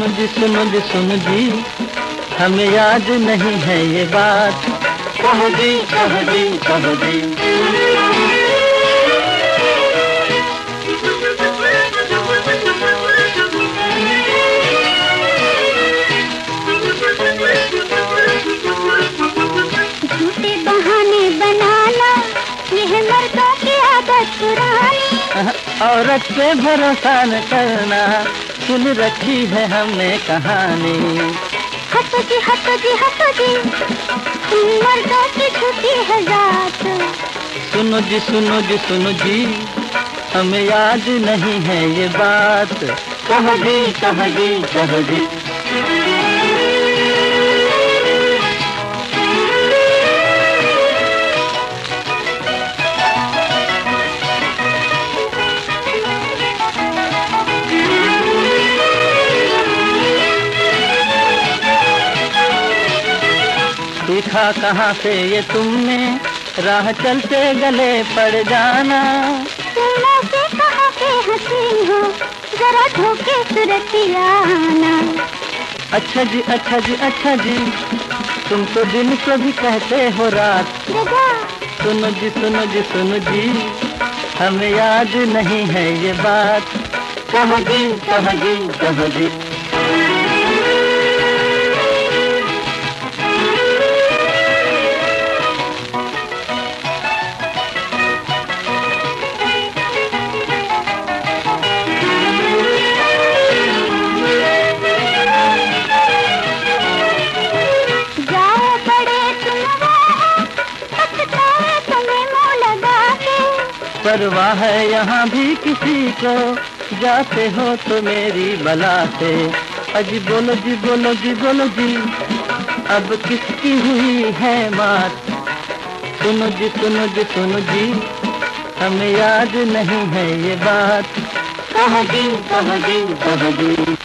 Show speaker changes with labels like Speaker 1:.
Speaker 1: सुनो जी सुनो जी हमें याद नहीं है ये बात। कह दी कह दी कह दी।
Speaker 2: झूठे बहाने बनाना यह मर्दों की आदत पुरानी।
Speaker 1: औरत पे भरोसा न करना। सुन रखी है हमने कहानी।
Speaker 2: हटो जी हटो जी हटो जी मर्दों की छुट्टी है रात
Speaker 1: सुनो जी सुनो जी सुनो जी हमें याद नहीं है ये बात। कह दी कह दी कह दी सीखा कहाँ से ये तुमने? राह चलते गले पड़ जाना।
Speaker 2: ऐसे कहाँ हो जरा धोखे सुरतियाना
Speaker 1: अच्छा जी अच्छा जी अच्छा जी तुम तो दिन को भी कहते हो रात। सुनो जी सुनो जी सुनो जी हमें याद नहीं है ये बात। कह दी कह दी कह दी परवाह है यहाँ भी किसी को। जाते हो तो मेरी बला से अजी बोलो जी बोलो जी बोलो जी अब किसकी हुई है बात सुनो जी सुनो जी सुनो जी, हमें याद नहीं है ये बात। कह दी कह दी कह दी